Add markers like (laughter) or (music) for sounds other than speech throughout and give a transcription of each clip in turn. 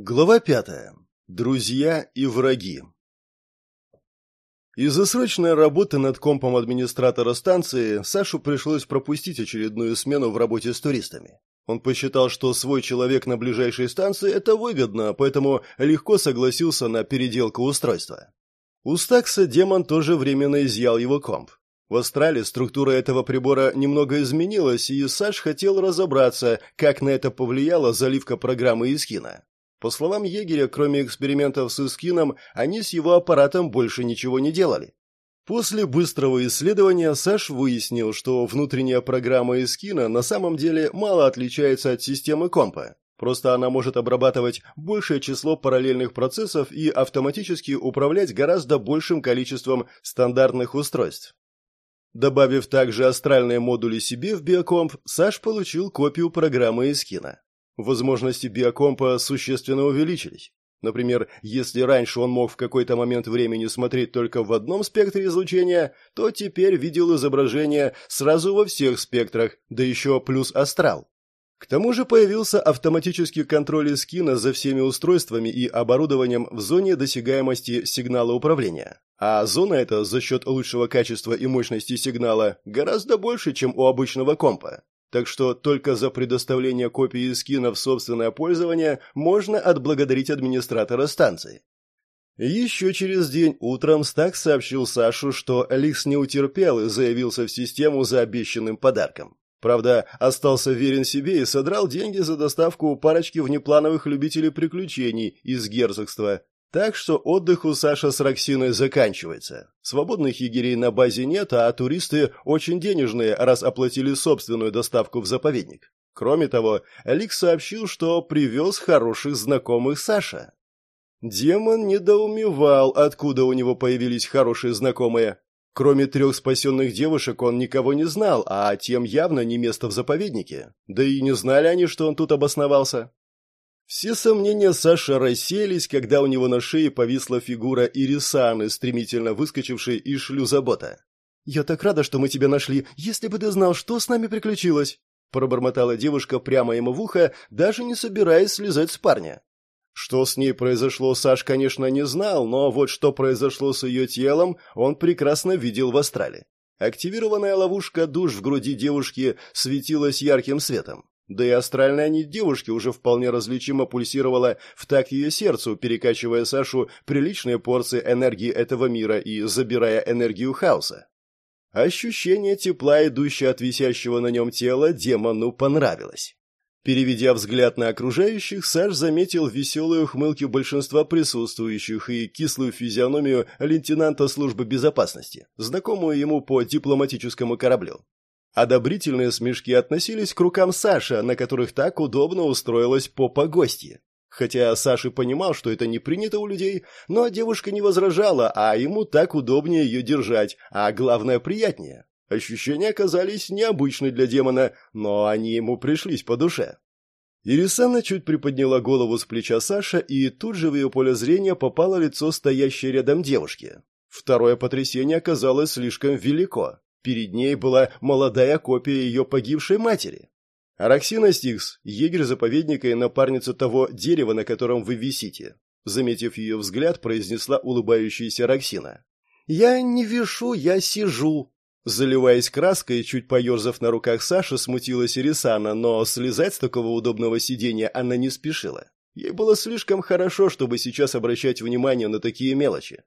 Глава пятая. Друзья и враги. Из-за срочной работы над компом администратора станции Сашу пришлось пропустить очередную смену в работе с туристами. Он посчитал, что свой человек на ближайшей станции – это выгодно, поэтому легко согласился на переделку устройства. У Стакса демон тоже временно изъял его комп. В Австралии структура этого прибора немного изменилась, и Саш хотел разобраться, как на это повлияла заливка программы из кино. По словам егеря, кроме экспериментов с Искином, они с его аппаратом больше ничего не делали. После быстрого исследования Саш выяснил, что внутренняя программа Искина на самом деле мало отличается от системы компа. Просто она может обрабатывать большее число параллельных процессов и автоматически управлять гораздо большим количеством стандартных устройств. Добавив также астральные модули себе в биокомп, Саш получил копию программы Искина. Возможности биокомпа существенно увеличились. Например, если раньше он мог в какой-то момент времени смотреть только в одном спектре излучения, то теперь видел изображение сразу во всех спектрах, да еще плюс астрал. К тому же появился автоматический контроль эскина за всеми устройствами и оборудованием в зоне досягаемости сигнала управления. А зона эта за счет лучшего качества и мощности сигнала гораздо больше, чем у обычного компа. Так что только за предоставление копии скина в собственное пользование можно отблагодарить администратора станции. Еще через день утром Стак сообщил Сашу, что Ликс не утерпел и заявился в систему за обещанным подарком. Правда, остался верен себе и содрал деньги за доставку парочки внеплановых любителей приключений из герцогства, так что отдых у Саша с Роксиной заканчивается. Свободных егерей на базе нет, а туристы очень денежные, раз оплатили собственную доставку в заповедник. Кроме того, Лик сообщил, что привез хороших знакомых Саша. Демон недоумевал, откуда у него появились хорошие знакомые. Кроме трех спасенных девушек он никого не знал, а тем явно не место в заповеднике. Да и не знали они, что он тут обосновался. Все сомнения Саши рассеялись, когда у него на шее повисла фигура Ирисаны, стремительно выскочившей из шлюзобота. «Я так рада, что мы тебя нашли. Если бы ты знал, что с нами приключилось!» Пробормотала девушка прямо ему в ухо, даже не собираясь слезать с парня. Что с ней произошло, Саш, конечно, не знал, но вот что произошло с ее телом, он прекрасно видел в астрале. Активированная ловушка душ в груди девушки светилась ярким светом. Да и астральная нить девушки уже вполне различимо пульсировала в такт ее сердцу, перекачивая Сашу приличные порции энергии этого мира и забирая энергию хаоса. Ощущение тепла, идущее от висящего на нем тела, демону понравилось. Переведя взгляд на окружающих, Саш заметил веселые ухмылки большинства присутствующих и кислую физиономию лейтенанта службы безопасности, знакомую ему по дипломатическому кораблю. Одобрительные смешки относились к рукам Саши, на которых так удобно устроилась попа гостья. Хотя Саша понимал, что это не принято у людей, но девушка не возражала, а ему так удобнее ее держать, а главное приятнее. Ощущения оказались необычны для демона, но они ему пришлись по душе. Ирисана чуть приподняла голову с плеча Саша, и тут же в ее поле зрения попало лицо стоящей рядом девушки. Второе потрясение оказалось слишком велико. Перед ней была молодая копия ее погибшей матери. Араксина Стикс, егерь заповедника и напарница того дерева, на котором вы висите. Заметив ее взгляд, произнесла улыбающаяся Роксина. «Я не вешу, я сижу». Заливаясь краской, чуть поерзав на руках Саши, смутилась Ирисана, но слезать с такого удобного сиденья она не спешила. Ей было слишком хорошо, чтобы сейчас обращать внимание на такие мелочи.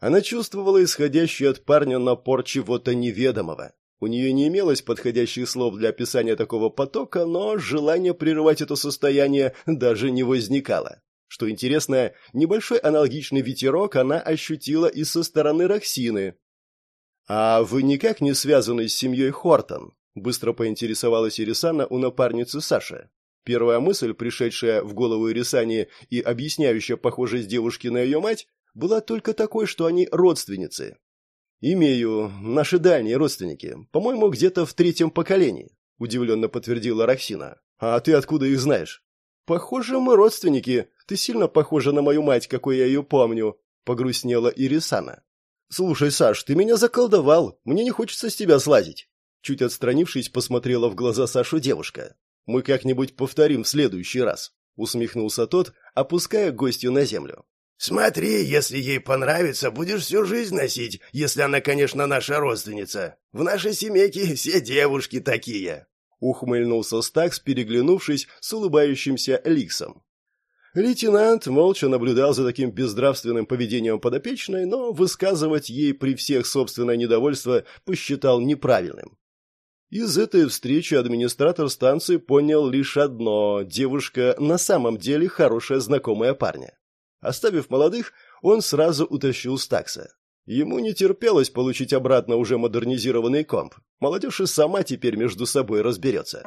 Она чувствовала исходящий от парня напор чего-то неведомого. У нее не имелось подходящих слов для описания такого потока, но желание прерывать это состояние даже не возникало. Что интересно, небольшой аналогичный ветерок она ощутила и со стороны Роксины. «А вы никак не связаны с семьей Хортон?» – быстро поинтересовалась Ирисана у напарницы Саши. Первая мысль, пришедшая в голову Ирисане и объясняющая похожесть девушки на ее мать, была только такой, что они родственницы. «Имею. Наши дальние родственники. По-моему, где-то в третьем поколении», – удивленно подтвердила Роксина. «А ты откуда их знаешь?» «Похоже, мы родственники. Ты сильно похожа на мою мать, какой я ее помню», – погрустнела Ирисана. «Слушай, Саш, ты меня заколдовал. Мне не хочется с тебя слазить». Чуть отстранившись, посмотрела в глаза Сашу девушка. «Мы как-нибудь повторим в следующий раз», — усмехнулся тот, опуская гостью на землю. «Смотри, если ей понравится, будешь всю жизнь носить, если она, конечно, наша родственница. В нашей семейке все девушки такие!» Ухмыльнулся Стакс, переглянувшись с улыбающимся Ликсом. Лейтенант молча наблюдал за таким бездравственным поведением подопечной, но высказывать ей при всех собственное недовольство посчитал неправильным. Из этой встречи администратор станции понял лишь одно – девушка на самом деле хорошая знакомая парня. Оставив молодых, он сразу утащил Стакса. Ему не терпелось получить обратно уже модернизированный комп. Молодежь и сама теперь между собой разберется.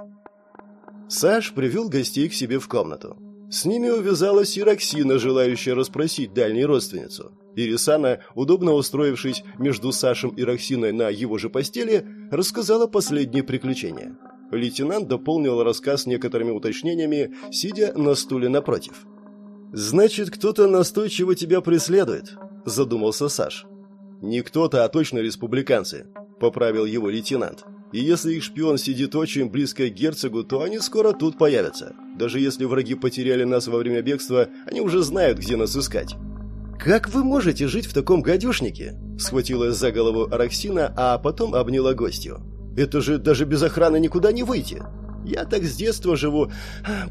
Саш привел гостей к себе в комнату. С ними увязалась и Роксина, желающая расспросить дальнюю родственницу. Ирисана, удобно устроившись между Сашем и Роксиной на его же постели, рассказала последние приключения. Лейтенант дополнил рассказ некоторыми уточнениями, сидя на стуле напротив. «Значит, кто-то настойчиво тебя преследует», – задумался Саш. «Не кто-то, а точно республиканцы», – поправил его лейтенант. «И если их шпион сидит очень близко к герцогу, то они скоро тут появятся. Даже если враги потеряли нас во время бегства, они уже знают, где нас искать». «Как вы можете жить в таком гадюшнике?» – схватилась за голову Араксина, а потом обняла гостью. «Это же даже без охраны никуда не выйти. Я так с детства живу,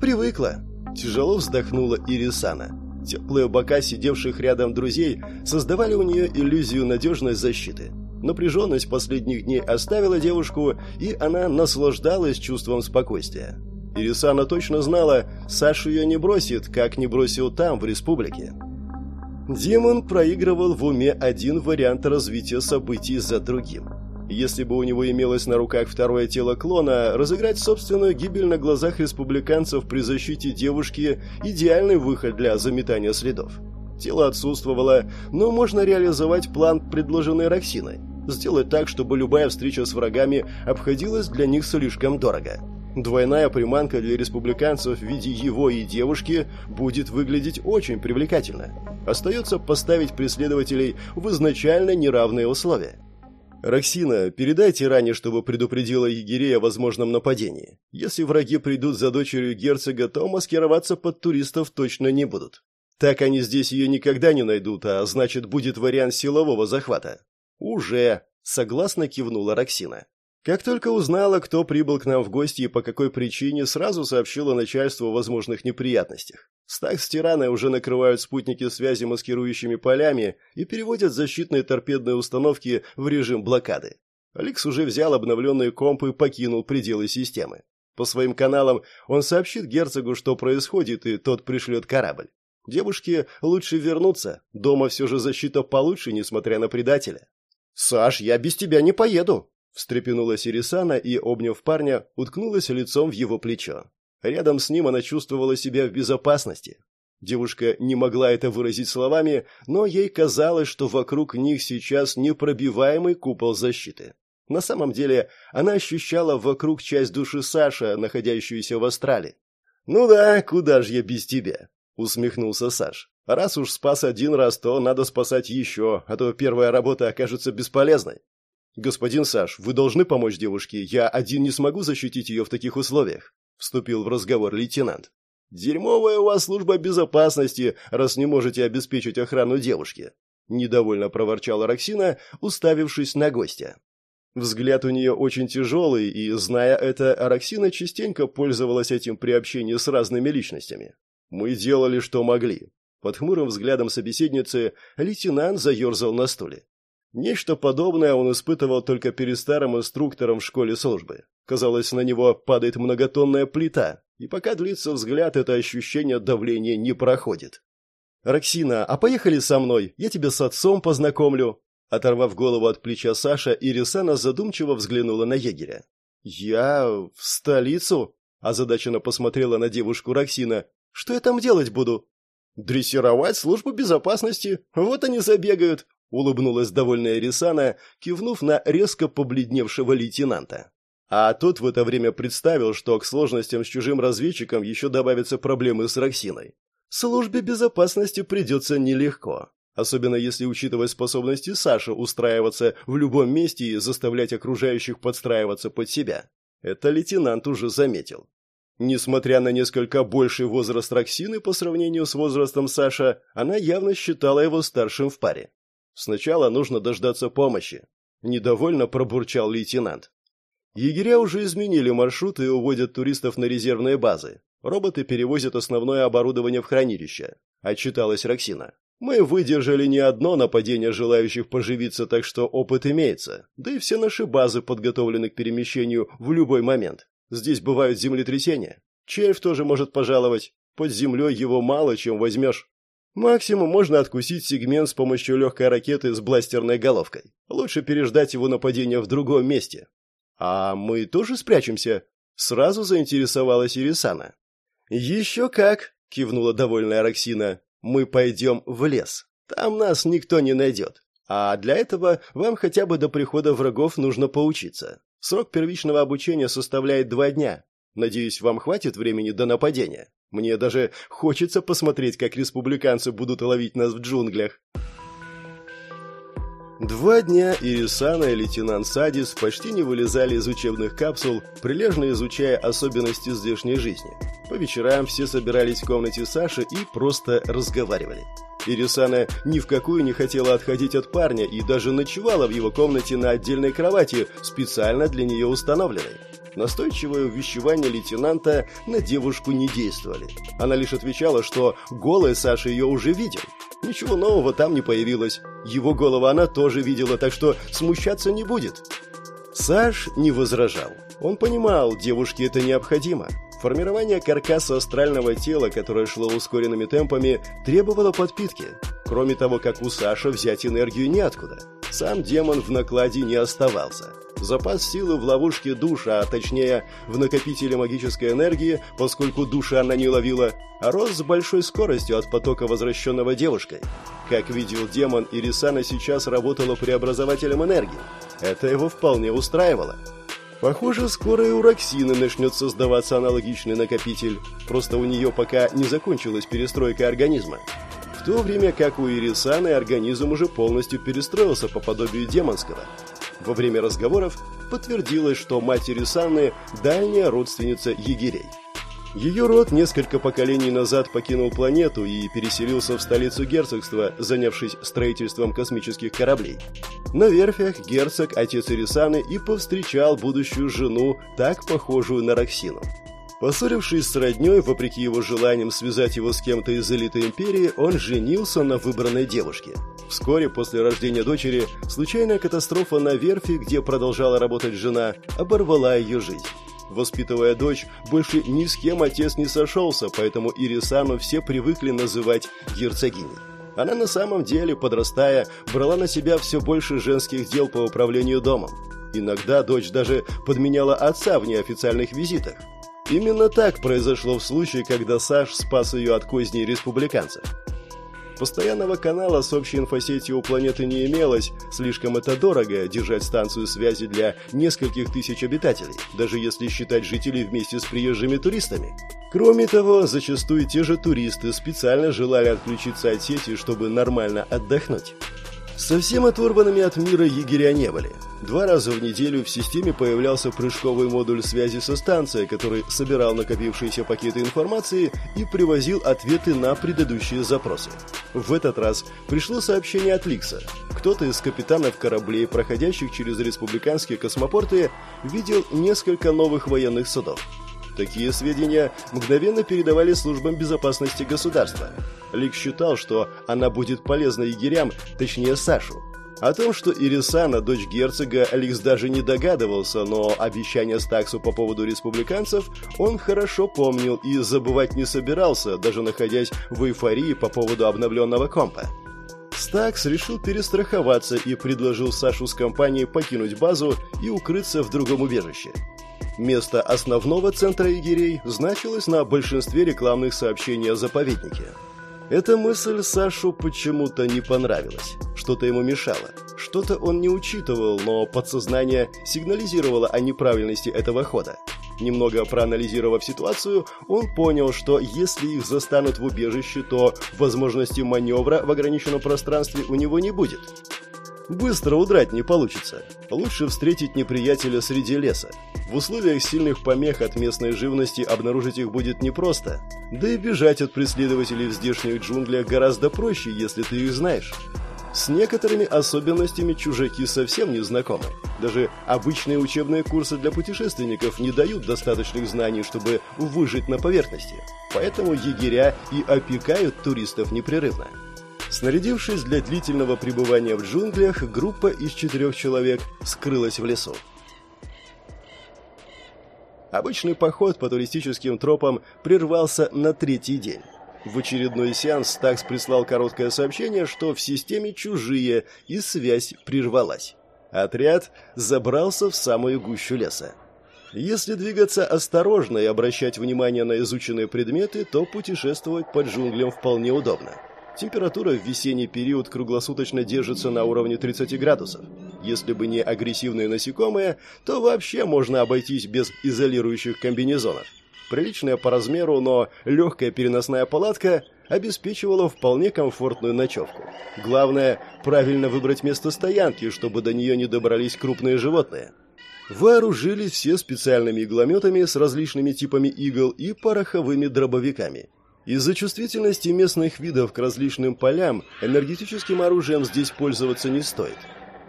привыкла». Тяжело вздохнула Ирисана. Теплые бока сидевших рядом друзей создавали у нее иллюзию надежной защиты. Напряженность последних дней оставила девушку, и она наслаждалась чувством спокойствия. Ирисана точно знала, Саша ее не бросит, как не бросил там, в республике. Демон проигрывал в уме один вариант развития событий за другим. Если бы у него имелось на руках второе тело клона, разыграть собственную гибель на глазах республиканцев при защите девушки – идеальный выход для заметания следов. Тело отсутствовало, но можно реализовать план, предложенный Роксиной. Сделать так, чтобы любая встреча с врагами обходилась для них слишком дорого. Двойная приманка для республиканцев в виде его и девушки будет выглядеть очень привлекательно. Остается поставить преследователей в изначально неравные условия. «Роксина, передайте ране, чтобы предупредила егерей о возможном нападении. Если враги придут за дочерью герцога, то маскироваться под туристов точно не будут. Так они здесь ее никогда не найдут, а значит, будет вариант силового захвата». «Уже», — согласно кивнула Роксина. Как только узнала, кто прибыл к нам в гости и по какой причине, сразу сообщила начальству о возможных неприятностях. Стак с тираной уже накрывают спутники связи маскирующими полями и переводят защитные торпедные установки в режим блокады. Алекс уже взял обновленные компы и покинул пределы системы. По своим каналам он сообщит герцогу, что происходит, и тот пришлет корабль. Девушке лучше вернуться, дома все же защита получше, несмотря на предателя. «Саш, я без тебя не поеду», Встрепенулась Ирисана и, обняв парня, уткнулась лицом в его плечо. Рядом с ним она чувствовала себя в безопасности. Девушка не могла это выразить словами, но ей казалось, что вокруг них сейчас непробиваемый купол защиты. На самом деле, она ощущала вокруг часть души Саша, находящуюся в астрале. «Ну да, куда же я без тебя?» — усмехнулся Саш. «Раз уж спас один раз, то надо спасать еще, а то первая работа окажется бесполезной». «Господин Саш, вы должны помочь девушке. Я один не смогу защитить ее в таких условиях», — вступил в разговор лейтенант. «Дерьмовая у вас служба безопасности, раз не можете обеспечить охрану девушки», — недовольно проворчала Роксина, уставившись на гостя. Взгляд у нее очень тяжелый, и, зная это, Араксина частенько пользовалась этим при общении с разными личностями. «Мы делали, что могли». Под хмурым взглядом собеседницы лейтенант заерзал на стуле. Нечто подобное он испытывал только перед старым инструктором в школе службы. Казалось, на него падает многотонная плита, и пока длится взгляд, это ощущение давления не проходит. «Роксина, а поехали со мной, я тебя с отцом познакомлю». Оторвав голову от плеча Саша, Ирисана задумчиво взглянула на егеря. «Я в столицу?» – озадаченно посмотрела на девушку Роксина. «Что я там делать буду?» «Дрессировать службу безопасности. Вот они забегают улыбнулась довольная Рисана, кивнув на резко побледневшего лейтенанта. А тот в это время представил, что к сложностям с чужим разведчиком еще добавятся проблемы с Роксиной. Службе безопасности придется нелегко, особенно если учитывать способности Саши устраиваться в любом месте и заставлять окружающих подстраиваться под себя. Это лейтенант уже заметил. Несмотря на несколько больший возраст Роксины по сравнению с возрастом Саша, она явно считала его старшим в паре. Сначала нужно дождаться помощи. Недовольно пробурчал лейтенант. Егеря уже изменили маршрут и уводят туристов на резервные базы. Роботы перевозят основное оборудование в хранилище. Отчиталась Роксина. Мы выдержали не одно нападение желающих поживиться, так что опыт имеется. Да и все наши базы подготовлены к перемещению в любой момент. Здесь бывают землетрясения. Червь тоже может пожаловать. Под землей его мало чем возьмешь. Максимум можно откусить сегмент с помощью легкой ракеты с бластерной головкой. Лучше переждать его нападение в другом месте. «А мы тоже спрячемся?» — сразу заинтересовалась Ирисана. «Еще как!» — кивнула довольная Роксина. «Мы пойдем в лес. Там нас никто не найдет. А для этого вам хотя бы до прихода врагов нужно поучиться. Срок первичного обучения составляет два дня. Надеюсь, вам хватит времени до нападения. Мне даже хочется посмотреть, как республиканцы будут ловить нас в джунглях». Два дня Ирисана и лейтенант Садис почти не вылезали из учебных капсул, прилежно изучая особенности здешней жизни. По вечерам все собирались в комнате Саши и просто разговаривали. Ирисана ни в какую не хотела отходить от парня и даже ночевала в его комнате на отдельной кровати, специально для нее установленной. Настойчивое увещевание лейтенанта на девушку не действовали. Она лишь отвечала, что голая Саша ее уже видел. Ничего нового там не появилось. Его голову она тоже видела, так что смущаться не будет. Саш не возражал. Он понимал, девушке это необходимо. Формирование каркаса астрального тела, которое шло ускоренными темпами, требовало подпитки. Кроме того, как у Саши взять энергию неоткуда. Сам демон в накладе не оставался. Запас силы в ловушке душа, а точнее в накопителе магической энергии, поскольку душа она не ловила, а рос с большой скоростью от потока, возвращенного девушкой. Как видел демон, Ирисана сейчас работала преобразователем энергии. Это его вполне устраивало. Похоже, скоро и у Роксины начнет создаваться аналогичный накопитель. Просто у нее пока не закончилась перестройка организма. В то время как у Ирисаны организм уже полностью перестроился по подобию демонского – во время разговоров подтвердилось, что матери Санны – дальняя родственница егерей. Ее род несколько поколений назад покинул планету и переселился в столицу герцогства, занявшись строительством космических кораблей. На верфях герцог, отец Ирисаны, и повстречал будущую жену, так похожую на Роксину. Поссорившись с роднёй, вопреки его желаниям связать его с кем-то из элиты империи, он женился на выбранной девушке. Вскоре после рождения дочери случайная катастрофа на верфи, где продолжала работать жена, оборвала ее жизнь. Воспитывая дочь, больше ни с кем отец не сошелся, поэтому Ирисану все привыкли называть герцогиней. Она на самом деле, подрастая, брала на себя все больше женских дел по управлению домом. Иногда дочь даже подменяла отца в неофициальных визитах. Именно так произошло в случае, когда Саш спас ее от козней республиканцев. Постоянного канала с общей инфосетью у планеты не имелось, слишком это дорого держать станцию связи для нескольких тысяч обитателей, даже если считать жителей вместе с приезжими туристами. Кроме того, зачастую те же туристы специально желали отключиться от сети, чтобы нормально отдохнуть. Совсем оторванными от мира егеря не были. Два раза в неделю в системе появлялся прыжковый модуль связи со станцией, который собирал накопившиеся пакеты информации и привозил ответы на предыдущие запросы. В этот раз пришло сообщение от Ликса. Кто-то из капитанов кораблей, проходящих через республиканские космопорты, видел несколько новых военных судов. Такие сведения мгновенно передавали службам безопасности государства. Лик считал, что она будет полезна егерям, точнее Сашу. О том, что Ирисана, дочь герцога, Алекс даже не догадывался, но обещание Стаксу по поводу республиканцев он хорошо помнил и забывать не собирался, даже находясь в эйфории по поводу обновленного компа. Стакс решил перестраховаться и предложил Сашу с компанией покинуть базу и укрыться в другом убежище. Место основного центра егерей значилось на большинстве рекламных сообщений о заповеднике. Эта мысль Сашу почему-то не понравилась. Что-то ему мешало. Что-то он не учитывал, но подсознание сигнализировало о неправильности этого хода. Немного проанализировав ситуацию, он понял, что если их застанут в убежище, то возможности маневра в ограниченном пространстве у него не будет. Быстро удрать не получится. Лучше встретить неприятеля среди леса. В условиях сильных помех от местной живности обнаружить их будет непросто. Да и бежать от преследователей в здешних джунглях гораздо проще, если ты их знаешь. С некоторыми особенностями чужаки совсем не знакомы. Даже обычные учебные курсы для путешественников не дают достаточных знаний, чтобы выжить на поверхности. Поэтому егеря и опекают туристов непрерывно. Снарядившись для длительного пребывания в джунглях, группа из четырех человек скрылась в лесу. Обычный поход по туристическим тропам прервался на третий день. В очередной сеанс Такс прислал короткое сообщение, что в системе чужие, и связь прервалась. Отряд забрался в самую гущу леса. Если двигаться осторожно и обращать внимание на изученные предметы, то путешествовать по джунглям вполне удобно. Температура в весенний период круглосуточно держится на уровне 30 градусов. Если бы не агрессивные насекомые, то вообще можно обойтись без изолирующих комбинезонов. Приличная по размеру, но легкая переносная палатка обеспечивала вполне комфортную ночевку. Главное, правильно выбрать место стоянки, чтобы до нее не добрались крупные животные. Вооружились все специальными иглометами с различными типами игл и пороховыми дробовиками. Из-за чувствительности местных видов к различным полям энергетическим оружием здесь пользоваться не стоит.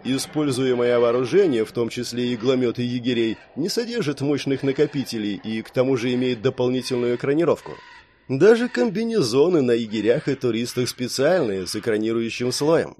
Используемое вооружение, в том числе иглометы егерей, не содержит мощных накопителей и к тому же имеет дополнительную экранировку. Даже комбинезоны на егерях и туристах специальные, с экранирующим слоем.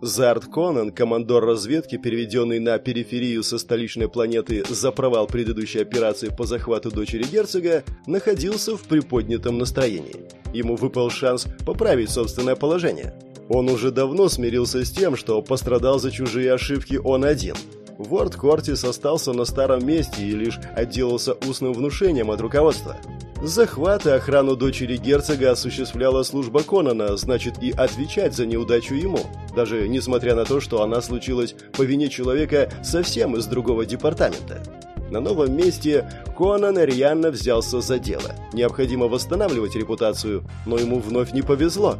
Зарт Конан, командор разведки, переведенный на периферию со столичной планеты за провал предыдущей операции по захвату дочери герцога, находился в приподнятом настроении. Ему выпал шанс поправить собственное положение – он уже давно смирился с тем, что пострадал за чужие ошибки он один. Ворд Кортис остался на старом месте и лишь отделался устным внушением от руководства. Захват и охрану дочери герцога осуществляла служба Конана, значит и отвечать за неудачу ему, даже несмотря на то, что она случилась по вине человека совсем из другого департамента. На новом месте Конан рьяно взялся за дело. Необходимо восстанавливать репутацию, но ему вновь не повезло.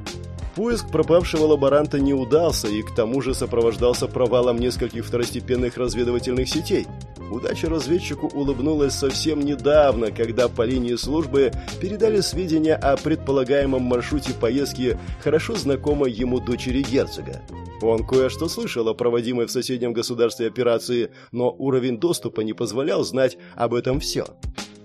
Поиск пропавшего лаборанта не удался и к тому же сопровождался провалом нескольких второстепенных разведывательных сетей. Удача разведчику улыбнулась совсем недавно, когда по линии службы передали сведения о предполагаемом маршруте поездки хорошо знакомой ему дочери герцога. Он кое-что слышал о проводимой в соседнем государстве операции, но уровень доступа не позволял знать об этом все.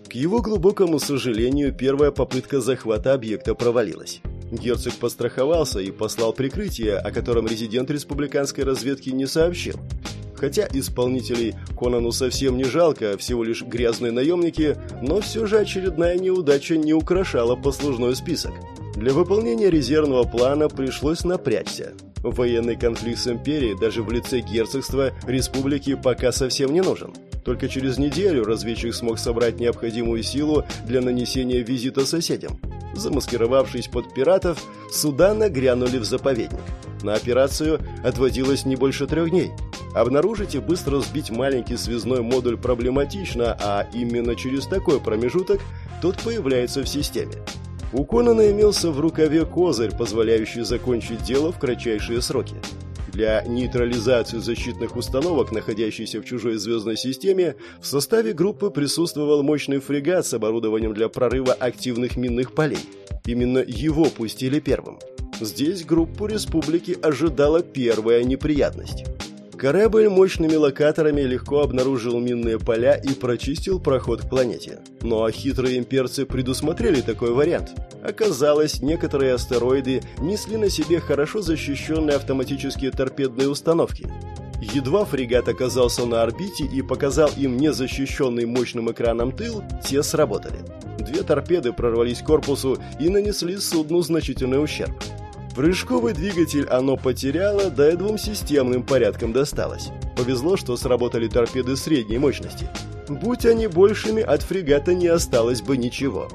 К его глубокому сожалению, первая попытка захвата объекта провалилась. Герцог постраховался и послал прикрытие, о котором резидент республиканской разведки не сообщил. Хотя исполнителей Конану совсем не жалко, всего лишь грязные наемники, но все же очередная неудача не украшала послужной список. Для выполнения резервного плана пришлось напрячься. Военный конфликт с империей даже в лице герцогства республики пока совсем не нужен. Только через неделю разведчик смог собрать необходимую силу для нанесения визита соседям. Замаскировавшись под пиратов, суда нагрянули в заповедник. На операцию отводилось не больше трех дней. Обнаружить и быстро сбить маленький связной модуль проблематично, а именно через такой промежуток тот появляется в системе. У Конана имелся в рукаве козырь, позволяющий закончить дело в кратчайшие сроки. Для нейтрализации защитных установок, находящихся в чужой звездной системе, в составе группы присутствовал мощный фрегат с оборудованием для прорыва активных минных полей. Именно его пустили первым. Здесь группу республики ожидала первая неприятность. Корабль мощными локаторами легко обнаружил минные поля и прочистил проход к планете. Ну а хитрые имперцы предусмотрели такой вариант. Оказалось, некоторые астероиды несли на себе хорошо защищенные автоматические торпедные установки. Едва фрегат оказался на орбите и показал им незащищенный мощным экраном тыл, те сработали. Две торпеды прорвались к корпусу и нанесли судну значительный ущерб. Прыжковый двигатель оно потеряло, да и двум системным порядком досталось. Повезло, что сработали торпеды средней мощности. Будь они большими, от фрегата не осталось бы ничего.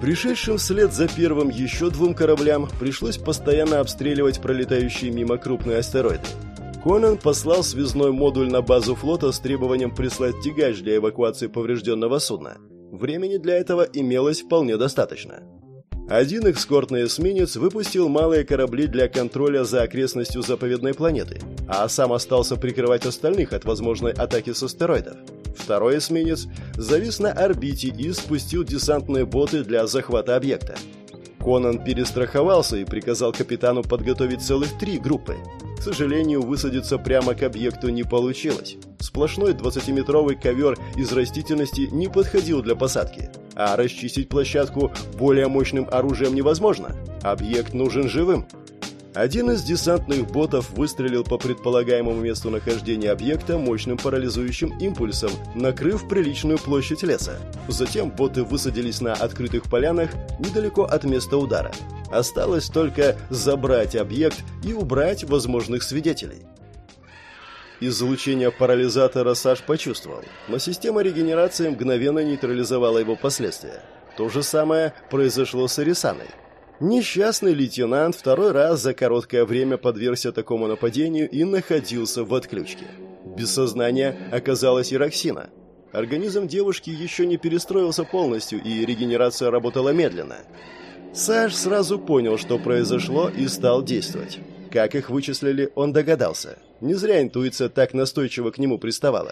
Пришедшим вслед за первым еще двум кораблям пришлось постоянно обстреливать пролетающие мимо крупные астероиды. Конан послал связной модуль на базу флота с требованием прислать тягач для эвакуации поврежденного судна. Времени для этого имелось вполне достаточно. Один экскортный эсминец выпустил малые корабли для контроля за окрестностью заповедной планеты, а сам остался прикрывать остальных от возможной атаки с астероидов. Второй эсминец завис на орбите и спустил десантные боты для захвата объекта. Конан перестраховался и приказал капитану подготовить целых три группы. Сожалению, высадиться прямо к объекту не получилось. Сплошной 20-метровый ковер из растительности не подходил для посадки, а расчистить площадку более мощным оружием невозможно. Объект нужен живым. Один из десантных ботов выстрелил по предполагаемому месту нахождения объекта мощным парализующим импульсом, накрыв приличную площадь леса. Затем боты высадились на открытых полянах недалеко от места удара. Осталось только забрать объект и убрать возможных свидетелей. Излучение парализатора Саш почувствовал, но система регенерации мгновенно нейтрализовала его последствия. То же самое произошло с Арисаной. Несчастный лейтенант второй раз за короткое время подвергся такому нападению и находился в отключке. Без сознания оказалась и Роксина. Организм девушки еще не перестроился полностью, и регенерация работала медленно. Саш сразу понял, что произошло, и стал действовать. Как их вычислили, он догадался. Не зря интуиция так настойчиво к нему приставала.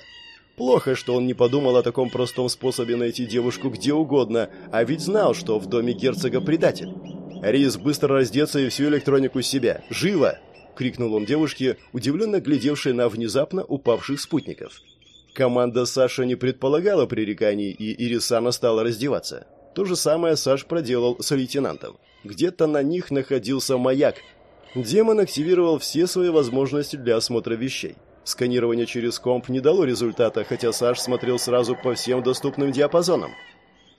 Плохо, что он не подумал о таком простом способе найти девушку где угодно, а ведь знал, что в доме герцога предатель. «Рис, быстро раздеться и всю электронику с себя! Живо!» — крикнул он девушке, удивленно глядевшей на внезапно упавших спутников. Команда Саша не предполагала пререканий, и Ирисана стала раздеваться. То же самое Саш проделал с лейтенантом. Где-то на них находился маяк. Демон активировал все свои возможности для осмотра вещей. Сканирование через комп не дало результата, хотя Саш смотрел сразу по всем доступным диапазонам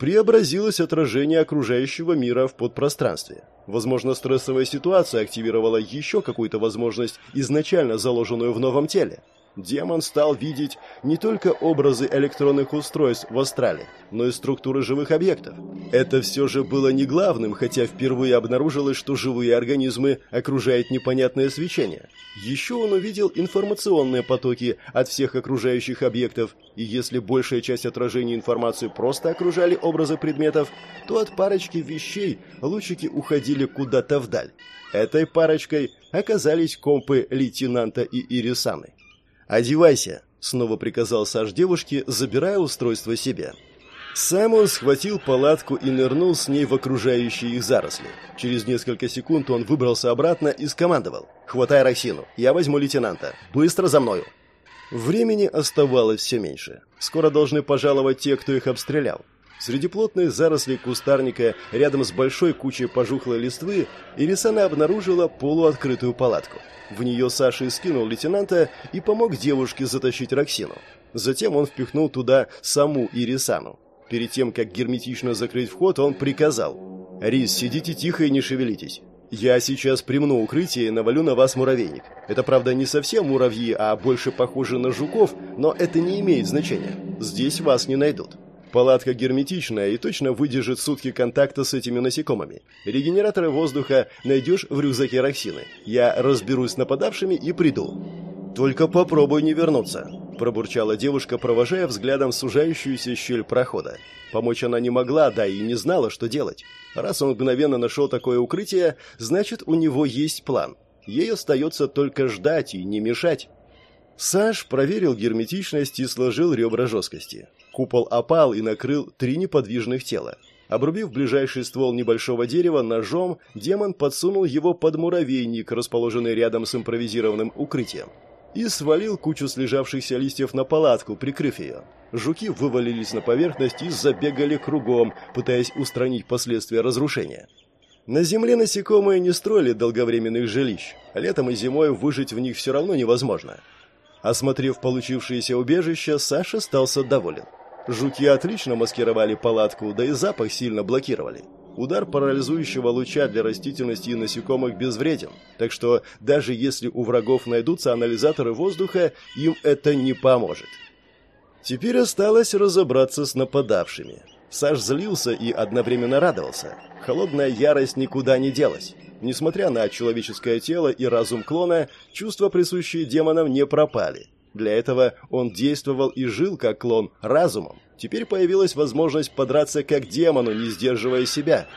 преобразилось отражение окружающего мира в подпространстве. Возможно, стрессовая ситуация активировала еще какую-то возможность, изначально заложенную в новом теле. Демон стал видеть не только образы электронных устройств в астрале, но и структуры живых объектов. Это все же было не главным, хотя впервые обнаружилось, что живые организмы окружает непонятное свечение. Еще он увидел информационные потоки от всех окружающих объектов, и если большая часть отражения информации просто окружали образы предметов, то от парочки вещей лучики уходили куда-то вдаль. Этой парочкой оказались компы лейтенанта и Ирисаны. «Одевайся», — снова приказал Саш девушке, забирая устройство себе. Сам он схватил палатку и нырнул с ней в окружающие их заросли. Через несколько секунд он выбрался обратно и скомандовал. «Хватай Роксину, я возьму лейтенанта. Быстро за мною!» Времени оставалось все меньше. Скоро должны пожаловать те, кто их обстрелял. Среди плотных зарослей кустарника, рядом с большой кучей пожухлой листвы, Ирисана обнаружила полуоткрытую палатку. В нее Саша и скинул лейтенанта и помог девушке затащить Роксину. Затем он впихнул туда саму Ирисану. Перед тем, как герметично закрыть вход, он приказал. «Рис, сидите тихо и не шевелитесь. Я сейчас примну укрытие и навалю на вас муравейник. Это, правда, не совсем муравьи, а больше похоже на жуков, но это не имеет значения. Здесь вас не найдут. Палатка герметичная и точно выдержит сутки контакта с этими насекомыми. Регенераторы воздуха найдешь в рюкзаке Роксины. Я разберусь с нападавшими и приду. Только попробуй не вернуться, пробурчала девушка, провожая взглядом сужающуюся щель прохода. Помочь она не могла, да и не знала, что делать. Раз он мгновенно нашел такое укрытие, значит, у него есть план. Ей остается только ждать и не мешать. Саш проверил герметичность и сложил ребра жесткости. Купол опал и накрыл три неподвижных тела. Обрубив ближайший ствол небольшого дерева ножом, демон подсунул его под муравейник, расположенный рядом с импровизированным укрытием, и свалил кучу слежавшихся листьев на палатку, прикрыв ее. Жуки вывалились на поверхность и забегали кругом, пытаясь устранить последствия разрушения. На земле насекомые не строили долговременных жилищ. Летом и зимой выжить в них все равно невозможно. Осмотрев получившееся убежище, Саша остался доволен. Жуки отлично маскировали палатку, да и запах сильно блокировали. Удар парализующего луча для растительности и насекомых безвреден, так что даже если у врагов найдутся анализаторы воздуха, им это не поможет. Теперь осталось разобраться с нападавшими. Саш злился и одновременно радовался. Холодная ярость никуда не делась. Несмотря на человеческое тело и разум клона, чувства, присущие демонам, не пропали. Для этого он действовал и жил как клон разумом. Теперь появилась возможность подраться как демону, не сдерживая себя.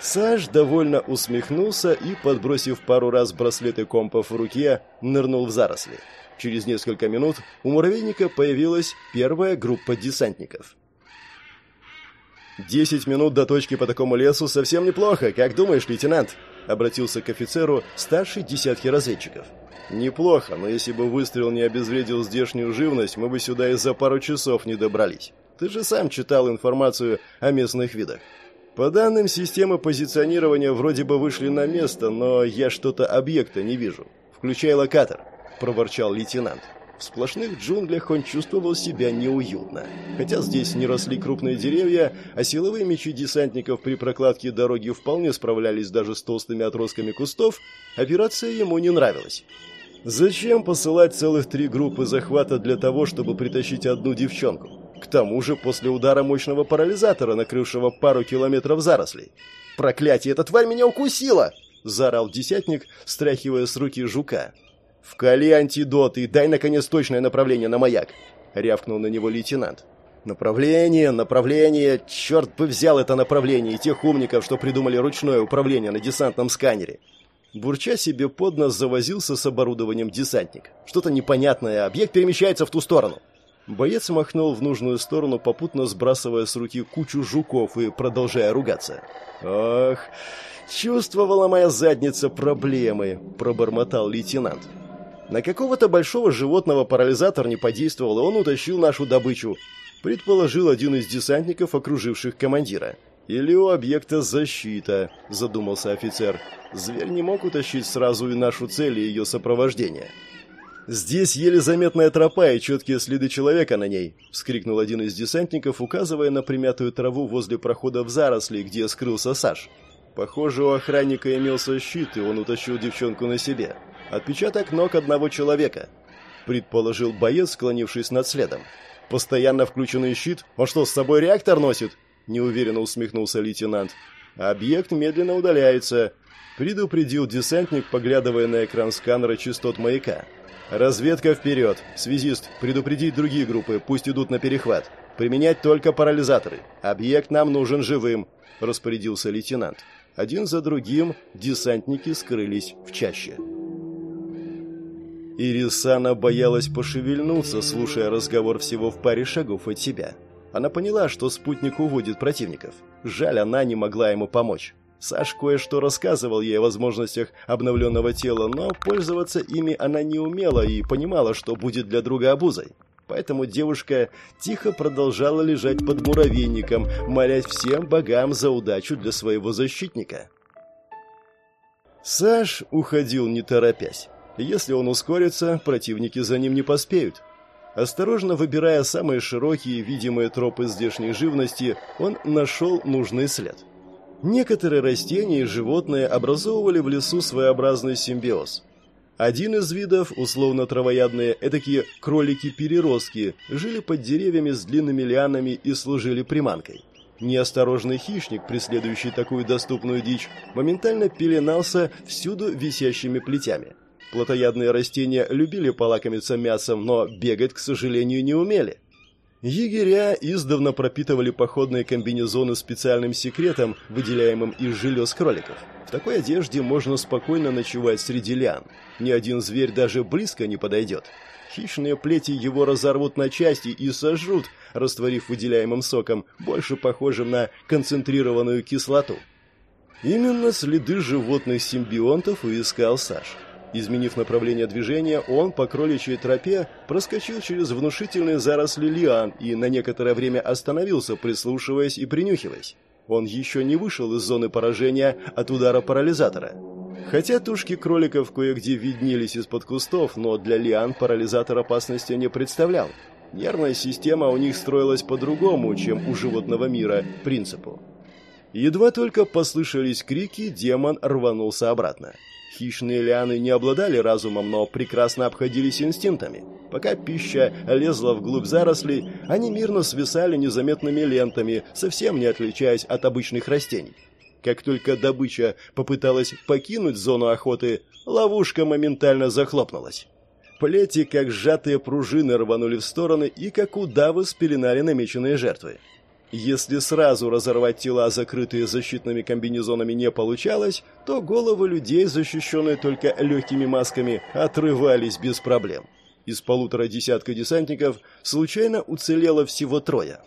Саш довольно усмехнулся и, подбросив пару раз браслеты компов в руке, нырнул в заросли. Через несколько минут у муравейника появилась первая группа десантников. «Десять минут до точки по такому лесу совсем неплохо, как думаешь, лейтенант?» Обратился к офицеру старший десятки разведчиков. «Неплохо, но если бы выстрел не обезвредил здешнюю живность, мы бы сюда и за пару часов не добрались. Ты же сам читал информацию о местных видах. По данным системы позиционирования вроде бы вышли на место, но я что-то объекта не вижу. Включай локатор проворчал лейтенант. В сплошных джунглях он чувствовал себя неуютно. Хотя здесь не росли крупные деревья, а силовые мечи десантников при прокладке дороги вполне справлялись даже с толстыми отростками кустов, операция ему не нравилась. Зачем посылать целых три группы захвата для того, чтобы притащить одну девчонку? К тому же после удара мощного парализатора, накрывшего пару километров зарослей. «Проклятие, эта тварь меня укусила!» – заорал десятник, стряхивая с руки жука. «Вкали антидот и дай, наконец, точное направление на маяк!» — рявкнул на него лейтенант. «Направление, направление! Черт бы взял это направление и тех умников, что придумали ручное управление на десантном сканере!» Бурча себе под нос завозился с оборудованием десантник. Что-то непонятное, объект перемещается в ту сторону. Боец махнул в нужную сторону, попутно сбрасывая с руки кучу жуков и продолжая ругаться. «Ох, чувствовала моя задница проблемы», — пробормотал лейтенант. На какого-то большого животного парализатор не подействовал, и он утащил нашу добычу, предположил один из десантников, окруживших командира. «Или у объекта защита», — задумался офицер. «Зверь не мог утащить сразу и нашу цель, и ее сопровождение». «Здесь еле заметная тропа и четкие следы человека на ней», — вскрикнул один из десантников, указывая на примятую траву возле прохода в заросли, где скрылся Саш. Похоже, у охранника имелся щит, и он утащил девчонку на себе. Отпечаток ног одного человека, предположил боец, склонившись над следом. Постоянно включенный щит? Он что, с собой реактор носит? Неуверенно усмехнулся лейтенант. Объект медленно удаляется, предупредил десантник, поглядывая на экран сканера частот маяка. Разведка вперед. Связист, предупредить другие группы, пусть идут на перехват. Применять только парализаторы. Объект нам нужен живым, распорядился лейтенант. Один за другим десантники скрылись в чаще. Ирисана боялась пошевельнуться, слушая разговор всего в паре шагов от себя. Она поняла, что спутник уводит противников. Жаль, она не могла ему помочь. Саш кое-что рассказывал ей о возможностях обновленного тела, но пользоваться ими она не умела и понимала, что будет для друга обузой. Поэтому девушка тихо продолжала лежать под муравейником, молясь всем богам за удачу для своего защитника. Саш уходил не торопясь. Если он ускорится, противники за ним не поспеют. Осторожно выбирая самые широкие видимые тропы здешней живности, он нашел нужный след. Некоторые растения и животные образовывали в лесу своеобразный симбиоз. Один из видов, условно травоядные, этакие кролики-переростки, жили под деревьями с длинными лианами и служили приманкой. Неосторожный хищник, преследующий такую доступную дичь, моментально пеленался всюду висящими плетями. Плотоядные растения любили полакомиться мясом, но бегать, к сожалению, не умели. Егеря издавна пропитывали походные комбинезоны специальным секретом, выделяемым из желез кроликов. В такой одежде можно спокойно ночевать среди лиан. Ни один зверь даже близко не подойдет. Хищные плети его разорвут на части и сожрут, растворив выделяемым соком, больше похожим на концентрированную кислоту. Именно следы животных симбионтов и искал Саша. Изменив направление движения, он по кроличьей тропе проскочил через внушительные заросли лиан и на некоторое время остановился, прислушиваясь и принюхиваясь. Он еще не вышел из зоны поражения от удара парализатора. Хотя тушки кроликов кое-где виднелись из-под кустов, но для лиан парализатор опасности не представлял. Нервная система у них строилась по-другому, чем у животного мира, принципу. Едва только послышались крики, демон рванулся обратно. Хищные лианы не обладали разумом, но прекрасно обходились инстинктами. Пока пища лезла вглубь зарослей, они мирно свисали незаметными лентами, совсем не отличаясь от обычных растений. Как только добыча попыталась покинуть зону охоты, ловушка моментально захлопнулась. Плети, как сжатые пружины, рванули в стороны и как удавы спеленали намеченные жертвы. Если сразу разорвать тела, закрытые защитными комбинезонами, не получалось, то головы людей, защищенные только легкими масками, отрывались без проблем. Из полутора десятка десантников случайно уцелело всего трое.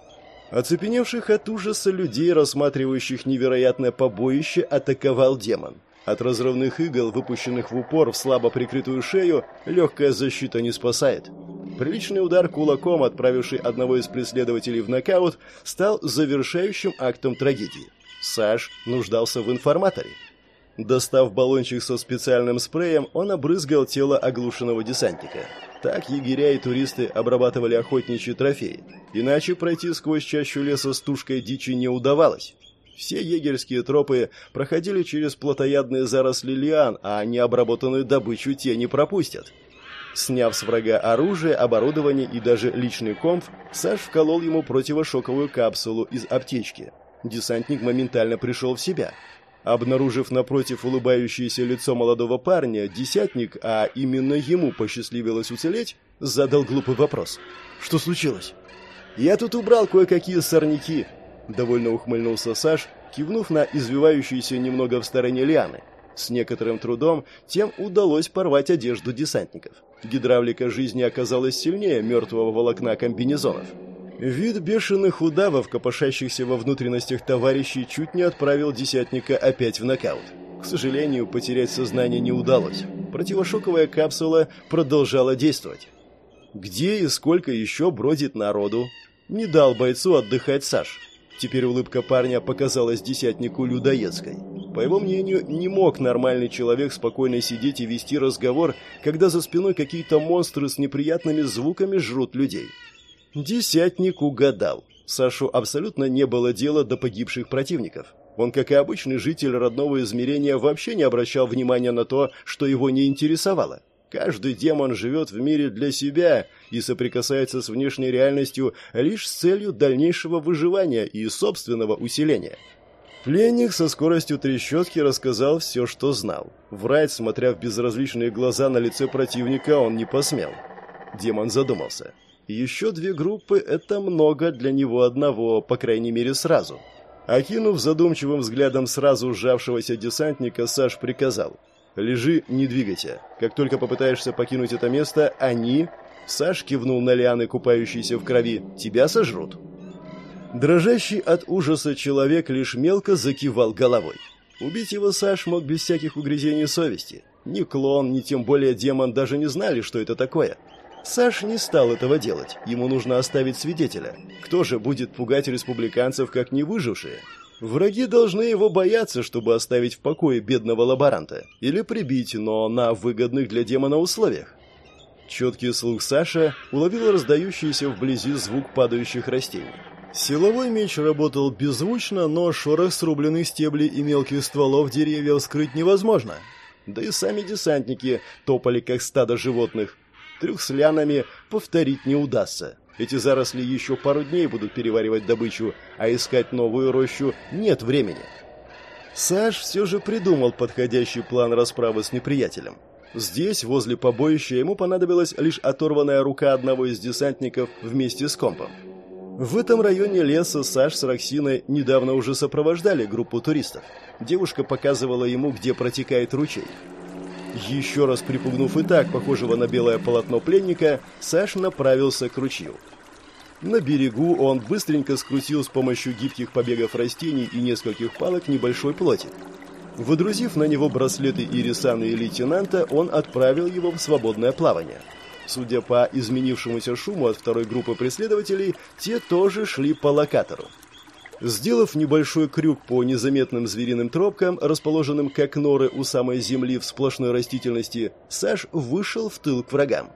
Оцепеневших от ужаса людей, рассматривающих невероятное побоище, атаковал демон. От разрывных игл, выпущенных в упор в слабо прикрытую шею, легкая защита не спасает. Приличный удар кулаком, отправивший одного из преследователей в нокаут, стал завершающим актом трагедии. Саш нуждался в информаторе. Достав баллончик со специальным спреем, он обрызгал тело оглушенного десантника. Так егеря и туристы обрабатывали охотничьи трофеи. Иначе пройти сквозь чащу леса с тушкой дичи не удавалось. Все егерские тропы проходили через плотоядные заросли лиан, а необработанную добычу те не пропустят. Сняв с врага оружие, оборудование и даже личный комп, Саш вколол ему противошоковую капсулу из аптечки. Десантник моментально пришел в себя. Обнаружив напротив улыбающееся лицо молодого парня, десятник, а именно ему посчастливилось уцелеть, задал глупый вопрос. «Что случилось?» «Я тут убрал кое-какие сорняки», — довольно ухмыльнулся Саш, кивнув на извивающиеся немного в стороне лианы. С некоторым трудом тем удалось порвать одежду десантников. Гидравлика жизни оказалась сильнее мертвого волокна комбинезонов. Вид бешеных удавов, копошащихся во внутренностях товарищей, чуть не отправил десятника опять в нокаут. К сожалению, потерять сознание не удалось. Противошоковая капсула продолжала действовать. Где и сколько еще бродит народу? Не дал бойцу отдыхать Саш. Теперь улыбка парня показалась десятнику людоедской. По его мнению, не мог нормальный человек спокойно сидеть и вести разговор, когда за спиной какие-то монстры с неприятными звуками жрут людей. Десятник угадал. Сашу абсолютно не было дела до погибших противников. Он, как и обычный житель родного измерения, вообще не обращал внимания на то, что его не интересовало. Каждый демон живет в мире для себя и соприкасается с внешней реальностью лишь с целью дальнейшего выживания и собственного усиления. Пленник со скоростью трещотки рассказал все, что знал. Врать, смотря в безразличные глаза на лице противника, он не посмел. Демон задумался. Еще две группы – это много для него одного, по крайней мере, сразу. Окинув задумчивым взглядом сразу сжавшегося десантника, Саш приказал – Лежи, не двигайся. Как только попытаешься покинуть это место, они...» Саш кивнул на лианы, купающиеся в крови. «Тебя сожрут». Дрожащий от ужаса человек лишь мелко закивал головой. Убить его Саш мог без всяких угрызений совести. Ни клон, ни тем более демон даже не знали, что это такое. Саш не стал этого делать. Ему нужно оставить свидетеля. Кто же будет пугать республиканцев, как не выжившие? Враги должны его бояться, чтобы оставить в покое бедного лаборанта. Или прибить, но на выгодных для демона условиях. Четкий слух Саша уловил раздающийся вблизи звук падающих растений. Силовой меч работал беззвучно, но шорох срубленных стеблей и мелких стволов деревьев скрыть невозможно. Да и сами десантники топали как стадо животных. Трюк с лянами повторить не удастся. Эти заросли еще пару дней будут переваривать добычу, а искать новую рощу нет времени. Саш все же придумал подходящий план расправы с неприятелем. Здесь, возле побоища, ему понадобилась лишь оторванная рука одного из десантников вместе с компом. В этом районе леса Саш с Роксиной недавно уже сопровождали группу туристов. Девушка показывала ему, где протекает ручей. Еще раз припугнув и так похожего на белое полотно пленника, Саш направился к ручью. На берегу он быстренько скрутил с помощью гибких побегов растений и нескольких палок небольшой плотик. Выдрузив на него браслеты Ирисана и лейтенанта, он отправил его в свободное плавание. Судя по изменившемуся шуму от второй группы преследователей, те тоже шли по локатору. Сделав небольшой крюк по незаметным звериным тропкам, расположенным как норы у самой земли в сплошной растительности, Саш вышел в тыл к врагам.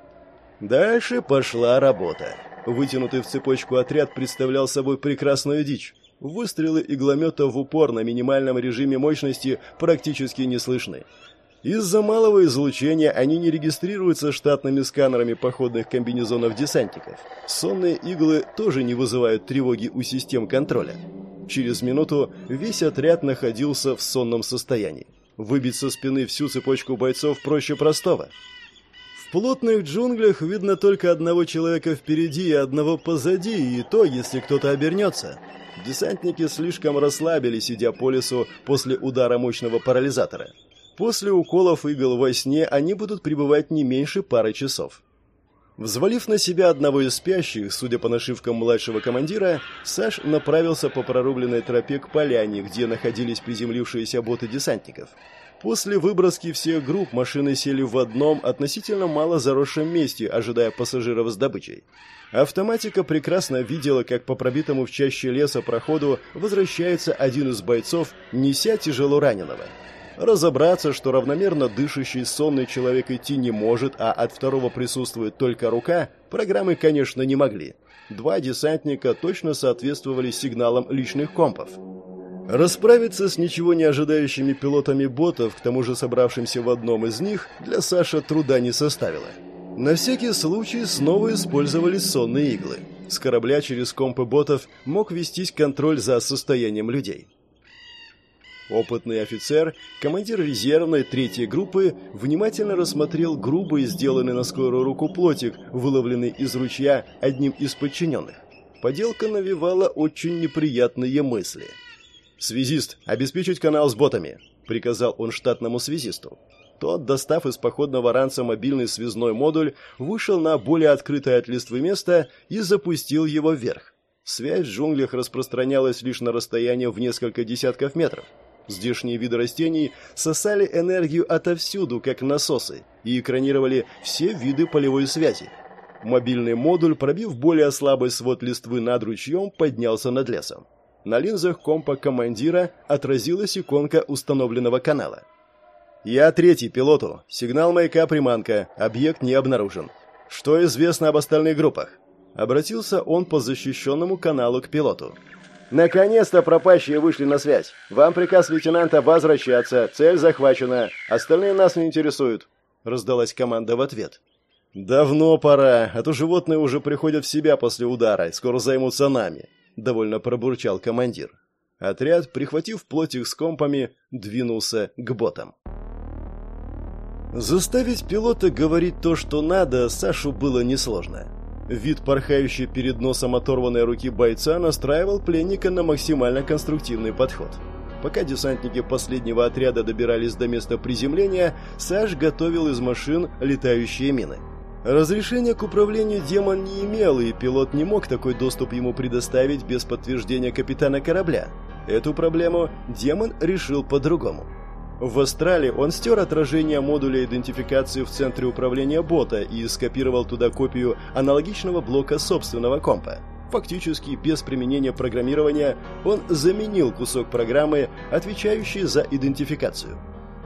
Дальше пошла работа. Вытянутый в цепочку отряд представлял собой прекрасную дичь. Выстрелы игломета в упор на минимальном режиме мощности практически не слышны. Из-за малого излучения они не регистрируются штатными сканерами походных комбинезонов десантников. Сонные иглы тоже не вызывают тревоги у систем контроля. Через минуту весь отряд находился в сонном состоянии. Выбить со спины всю цепочку бойцов проще простого. В плотных джунглях видно только одного человека впереди и одного позади, и то, если кто-то обернется. Десантники слишком расслабились, сидя по лесу после удара мощного парализатора. После уколов игл во сне они будут пребывать не меньше пары часов. Взвалив на себя одного из спящих, судя по нашивкам младшего командира, Саш направился по прорубленной тропе к поляне, где находились приземлившиеся боты десантников. После выброски всех групп машины сели в одном относительно мало заросшем месте, ожидая пассажиров с добычей. Автоматика прекрасно видела, как по пробитому в чаще леса проходу возвращается один из бойцов, неся тяжело раненого. Разобраться, что равномерно дышащий сонный человек идти не может, а от второго присутствует только рука, программы, конечно, не могли. Два десантника точно соответствовали сигналам личных компов. Расправиться с ничего не ожидающими пилотами ботов, к тому же собравшимся в одном из них, для Саша труда не составило. На всякий случай снова использовали сонные иглы. С корабля через компы ботов мог вестись контроль за состоянием людей. Опытный офицер, командир резервной третьей группы, внимательно рассмотрел грубый, сделанный на скорую руку плотик, выловленный из ручья одним из подчиненных. Поделка навевала очень неприятные мысли. «Связист, обеспечить канал с ботами», — приказал он штатному связисту. Тот, достав из походного ранца мобильный связной модуль, вышел на более открытое от листвы место и запустил его вверх. Связь в джунглях распространялась лишь на расстояние в несколько десятков метров. Здешние виды растений сосали энергию отовсюду, как насосы, и экранировали все виды полевой связи. Мобильный модуль, пробив более слабый свод листвы над ручьем, поднялся над лесом. На линзах компа командира отразилась иконка установленного канала. «Я третий, пилоту. Сигнал маяка приманка. Объект не обнаружен. Что известно об остальных группах?» Обратился он по защищенному каналу к пилоту. «Наконец-то пропащие вышли на связь. Вам приказ лейтенанта возвращаться. Цель захвачена. Остальные нас не интересуют», — раздалась команда в ответ. «Давно пора, а то животные уже приходят в себя после удара скоро займутся нами», — довольно пробурчал командир. Отряд, прихватив плотик с компами, двинулся к ботам. Заставить пилота говорить то, что надо, Сашу было несложно. Вид порхающей перед носом оторванной руки бойца настраивал пленника на максимально конструктивный подход. Пока десантники последнего отряда добирались до места приземления, Саш готовил из машин летающие мины. Разрешения к управлению демон не имел, и пилот не мог такой доступ ему предоставить без подтверждения капитана корабля. Эту проблему демон решил по-другому. В Астрале он стер отражение модуля идентификации в центре управления бота и скопировал туда копию аналогичного блока собственного компа. Фактически, без применения программирования, он заменил кусок программы, отвечающий за идентификацию.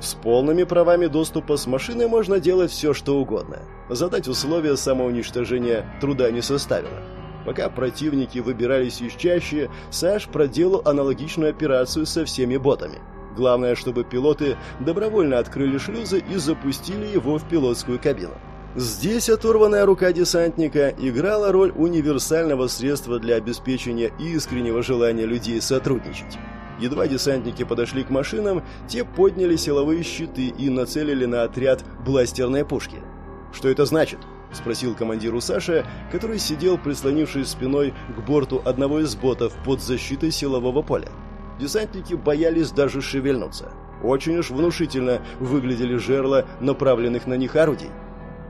С полными правами доступа с машиной можно делать все, что угодно. Задать условия самоуничтожения труда не составило. Пока противники выбирались из чаще, Саш проделал аналогичную операцию со всеми ботами – Главное, чтобы пилоты добровольно открыли шлюзы и запустили его в пилотскую кабину. Здесь оторванная рука десантника играла роль универсального средства для обеспечения искреннего желания людей сотрудничать. Едва десантники подошли к машинам, те подняли силовые щиты и нацелили на отряд бластерные пушки. «Что это значит?» – спросил командиру Саша, который сидел, прислонившись спиной к борту одного из ботов под защитой силового поля десантники боялись даже шевельнуться. Очень уж внушительно выглядели жерла направленных на них орудий.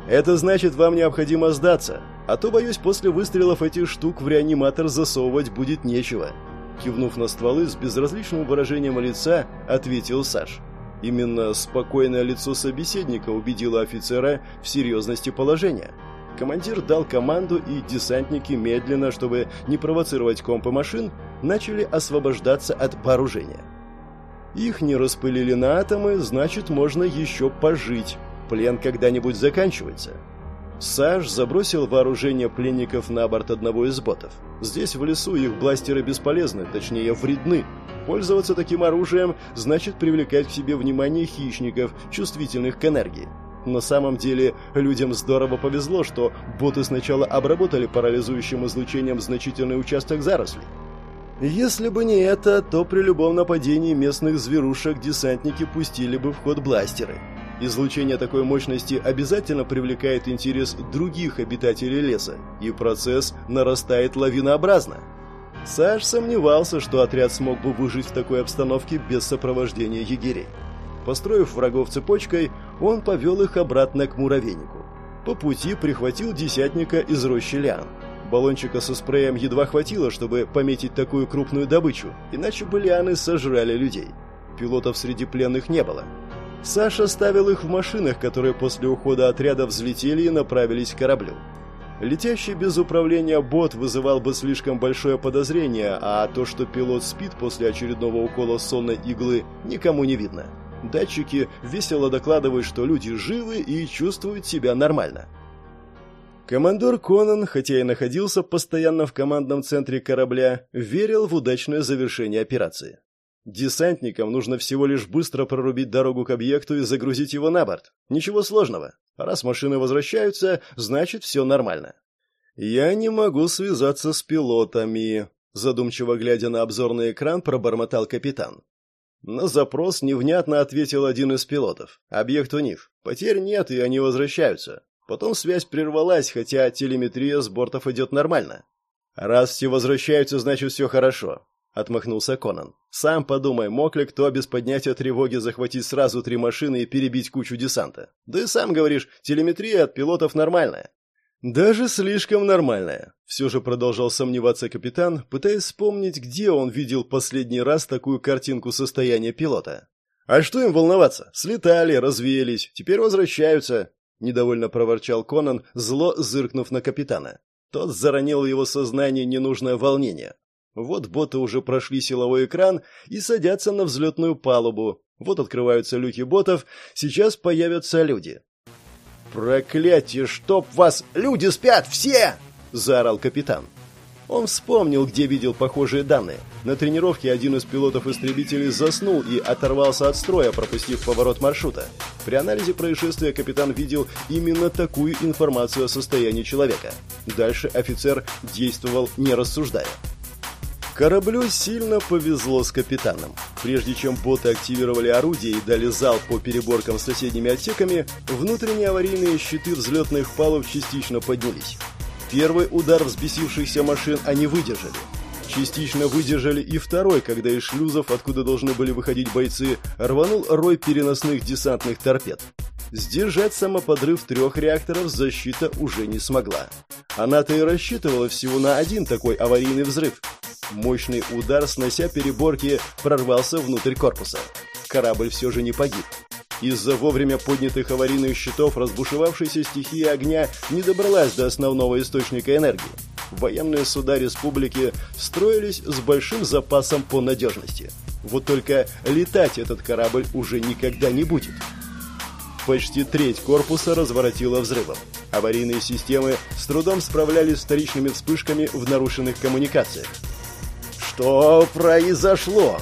«Это значит, вам необходимо сдаться, а то, боюсь, после выстрелов этих штук в реаниматор засовывать будет нечего», кивнув на стволы с безразличным выражением лица, ответил Саш. Именно спокойное лицо собеседника убедило офицера в серьезности положения. Командир дал команду, и десантники медленно, чтобы не провоцировать компы машин, начали освобождаться от вооружения. Их не распылили на атомы, значит, можно еще пожить. Плен когда-нибудь заканчивается. Саш забросил вооружение пленников на борт одного из ботов. Здесь, в лесу, их бластеры бесполезны, точнее, вредны. Пользоваться таким оружием значит привлекать к себе внимание хищников, чувствительных к энергии. На самом деле, людям здорово повезло, что боты сначала обработали парализующим излучением значительный участок зарослей. Если бы не это, то при любом нападении местных зверушек десантники пустили бы в ход бластеры. Излучение такой мощности обязательно привлекает интерес других обитателей леса, и процесс нарастает лавинообразно. Саш сомневался, что отряд смог бы выжить в такой обстановке без сопровождения егерей. Построив врагов цепочкой, он повел их обратно к муравейнику. По пути прихватил десятника из рощи лиан. Баллончика со спреем едва хватило, чтобы пометить такую крупную добычу, иначе бы лианы сожрали людей. Пилотов среди пленных не было. Саша ставил их в машинах, которые после ухода отряда взлетели и направились к кораблю. Летящий без управления бот вызывал бы слишком большое подозрение, а то, что пилот спит после очередного укола сонной иглы, никому не видно. Датчики весело докладывают, что люди живы и чувствуют себя нормально. Командор Конан, хотя и находился постоянно в командном центре корабля, верил в удачное завершение операции. Десантникам нужно всего лишь быстро прорубить дорогу к объекту и загрузить его на борт. Ничего сложного. Раз машины возвращаются, значит все нормально. Я не могу связаться с пилотами, задумчиво глядя на обзорный экран, пробормотал капитан. На запрос невнятно ответил один из пилотов. Объект у них. Потерь нет, и они возвращаются. Потом связь прервалась, хотя телеметрия с бортов идет нормально. Раз все возвращаются, значит все хорошо. — отмахнулся Конан. «Сам подумай, мог ли кто без поднятия тревоги захватить сразу три машины и перебить кучу десанта? Да и сам говоришь, телеметрия от пилотов нормальная». «Даже слишком нормальная», — все же продолжал сомневаться капитан, пытаясь вспомнить, где он видел последний раз такую картинку состояния пилота. «А что им волноваться? Слетали, развеялись, теперь возвращаются», — недовольно проворчал Конан, зло зыркнув на капитана. Тот заронил в его сознание ненужное волнение. Вот боты уже прошли силовой экран и садятся на взлетную палубу. Вот открываются люки ботов, сейчас появятся люди. «Проклятие, чтоб вас! Люди спят, все!» – заорал капитан. Он вспомнил, где видел похожие данные. На тренировке один из пилотов-истребителей заснул и оторвался от строя, пропустив поворот маршрута. При анализе происшествия капитан видел именно такую информацию о состоянии человека. Дальше офицер действовал не рассуждая. Кораблю сильно повезло с капитаном. Прежде чем боты активировали орудие и дали залп по переборкам с соседними отсеками, внутренние аварийные щиты взлетных палуб частично поднялись. Первый удар взбесившихся машин они выдержали. Частично выдержали и второй, когда из шлюзов, откуда должны были выходить бойцы, рванул рой переносных десантных торпед. Сдержать самоподрыв трех реакторов защита уже не смогла. Она-то и рассчитывала всего на один такой аварийный взрыв – Мощный удар, снося переборки, прорвался внутрь корпуса. Корабль все же не погиб. Из-за вовремя поднятых аварийных щитов разбушевавшаяся стихия огня не добралась до основного источника энергии. Военные суда республики строились с большим запасом по надежности. Вот только летать этот корабль уже никогда не будет. Почти треть корпуса разворотило взрывом. Аварийные системы с трудом справлялись с вторичными вспышками в нарушенных коммуникациях. «Что произошло?»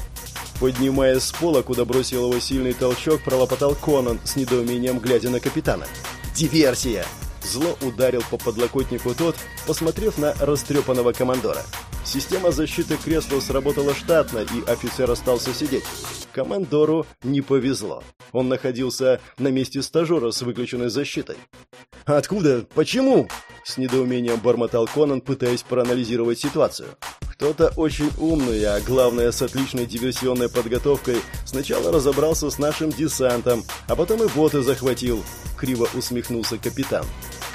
Поднимаясь с пола, куда бросил его сильный толчок, пролопотал Конан с недоумением, глядя на капитана. «Диверсия!» Зло ударил по подлокотнику тот, посмотрев на растрепанного командора. Система защиты кресла сработала штатно, и офицер остался сидеть. Командору не повезло. Он находился на месте стажера с выключенной защитой. «Откуда? Почему?» С недоумением бормотал Конан, пытаясь проанализировать ситуацию. Кто-то очень умный, а главное с отличной диверсионной подготовкой, сначала разобрался с нашим десантом, а потом и боты захватил. Криво усмехнулся капитан.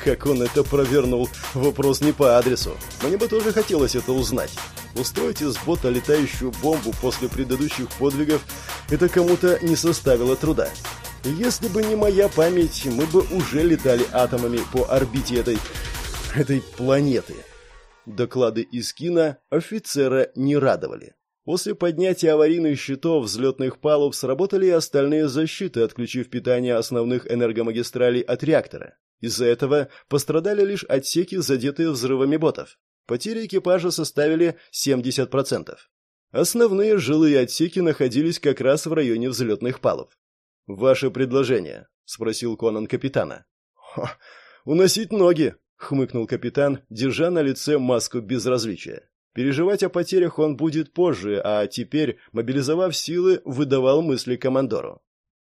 Как он это провернул, вопрос не по адресу. Мне бы тоже хотелось это узнать. Устроить из бота летающую бомбу после предыдущих подвигов это кому-то не составило труда. Если бы не моя память, мы бы уже летали атомами по орбите этой... (laughs) этой планеты. Доклады из кино офицера не радовали. После поднятия аварийных щитов взлетных палуб сработали и остальные защиты, отключив питание основных энергомагистралей от реактора. Из-за этого пострадали лишь отсеки, задетые взрывами ботов. Потери экипажа составили 70%. Основные жилые отсеки находились как раз в районе взлетных палуб. «Ваше предложение?» — спросил Конан капитана. «Уносить ноги», — хмыкнул капитан, держа на лице маску безразличия. Переживать о потерях он будет позже, а теперь, мобилизовав силы, выдавал мысли командору.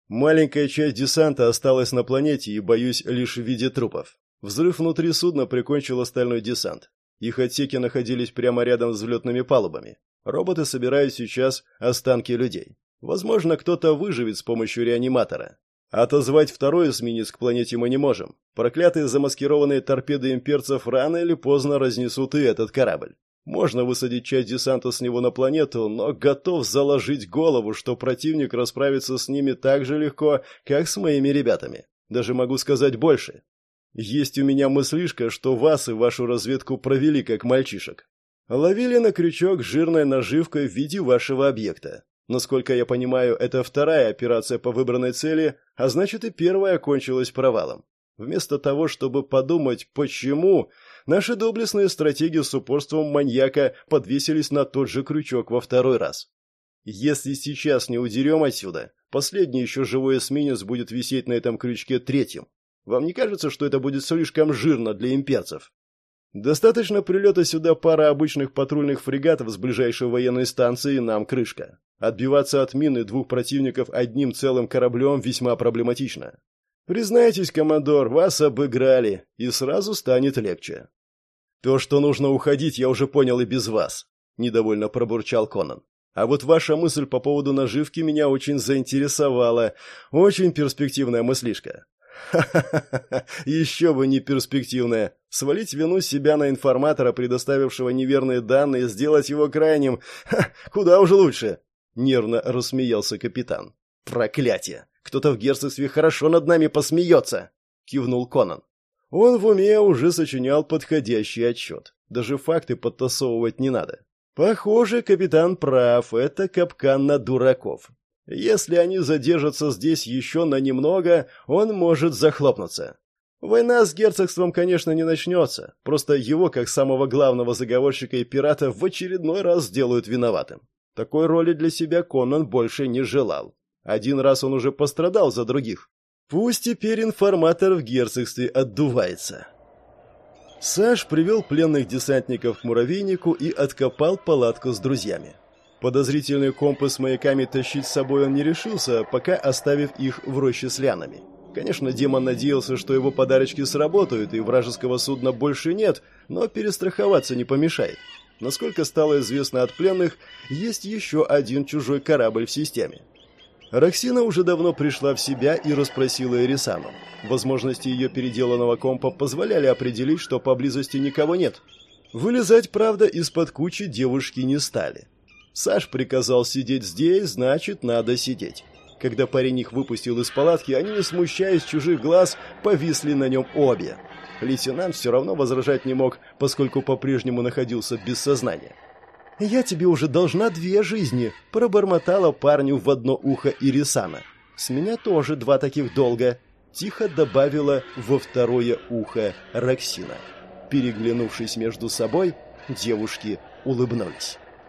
Маленькая часть десанта осталась на планете и, боюсь, лишь в виде трупов. Взрыв внутри судна прикончил остальной десант. Их отсеки находились прямо рядом с взлетными палубами. Роботы собирают сейчас останки людей. Возможно, кто-то выживет с помощью реаниматора. Отозвать второй эсминец к планете мы не можем. Проклятые замаскированные торпеды имперцев рано или поздно разнесут и этот корабль. Можно высадить часть десанта с него на планету, но готов заложить голову, что противник расправится с ними так же легко, как с моими ребятами. Даже могу сказать больше. Есть у меня мыслишка, что вас и вашу разведку провели как мальчишек. Ловили на крючок жирной наживкой в виде вашего объекта. Насколько я понимаю, это вторая операция по выбранной цели, а значит и первая кончилась провалом. Вместо того, чтобы подумать, почему, наши доблестные стратеги с упорством маньяка подвесились на тот же крючок во второй раз. Если сейчас не удерем отсюда, последний еще живой эсминец будет висеть на этом крючке третьим. Вам не кажется, что это будет слишком жирно для имперцев? Достаточно прилета сюда пара обычных патрульных фрегатов с ближайшей военной станции, и нам крышка. Отбиваться от мины двух противников одним целым кораблем весьма проблематично. Признайтесь, командор, вас обыграли, и сразу станет легче. То, что нужно уходить, я уже понял и без вас, недовольно пробурчал Конан. А вот ваша мысль по поводу наживки меня очень заинтересовала. Очень перспективная мыслишка. Ха-ха-ха, еще бы не перспективная. Свалить вину себя на информатора, предоставившего неверные данные, сделать его крайним. Ха, куда уже лучше. Нервно рассмеялся капитан. Проклятие! Кто-то в герцогстве хорошо над нами посмеется!» — кивнул Конан. Он в уме уже сочинял подходящий отчет. Даже факты подтасовывать не надо. Похоже, капитан прав, это капкан на дураков. Если они задержатся здесь еще на немного, он может захлопнуться. Война с герцогством, конечно, не начнется, просто его, как самого главного заговорщика и пирата, в очередной раз сделают виноватым. Такой роли для себя Конан больше не желал. Один раз он уже пострадал за других. Пусть теперь информатор в герцогстве отдувается. Саш привел пленных десантников к муравейнику и откопал палатку с друзьями. Подозрительный компас с маяками тащить с собой он не решился, пока оставив их в роще с лянами. Конечно, демон надеялся, что его подарочки сработают, и вражеского судна больше нет, но перестраховаться не помешает. Насколько стало известно от пленных, есть еще один чужой корабль в системе. Роксина уже давно пришла в себя и расспросила Эрисану. Возможности ее переделанного компа позволяли определить, что поблизости никого нет. Вылезать, правда, из-под кучи девушки не стали. Саш приказал сидеть здесь, значит, надо сидеть. Когда парень их выпустил из палатки, они, не смущаясь чужих глаз, повисли на нем обе. Лейтенант все равно возражать не мог, поскольку по-прежнему находился без сознания. «Я тебе уже должна две жизни», — пробормотала парню в одно ухо Ирисана. «С меня тоже два таких долга», — тихо добавила во второе ухо Роксина. Переглянувшись между собой, девушки улыбнулись.